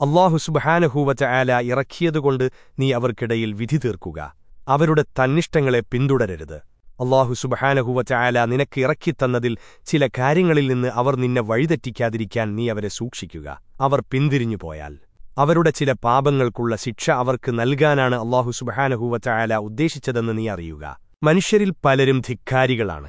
അള്ളാഹു സുബഹാനഹൂവറ്റ ആല ഇറക്കിയതുകൊണ്ട് നീ അവർക്കിടയിൽ വിധി തീർക്കുക. അവരുടെ തന്നിഷ്ടങ്ങളെ പിന്തുടരരുത്. അള്ളാഹു സുബഹാനഹൂവറ്റ ആല നിനക്ക് ഇറക്കിത്തന്നതിൽ ചില കാര്യങ്ങളിൽ നിന്ന് അവർ നിന്നെ വഴിതെറ്റിക്കാതിരിക്കാൻ നീ അവരെ സൂക്ഷിക്കുക. അവർ പിന്തിരിഞ്ഞുപോയാൽ അവരുടെ ചില പാപങ്ങൾക്കുള്ള ശിക്ഷ അവർക്ക് നൽകാനാണ് അള്ളാഹു സുബഹാനഹൂവറ്റ ആല ഉദ്ദേശിച്ചതെന്ന് നീ അറിയുക. മനുഷ്യരിൽ പലരും ധിക്കാരികളാണ്.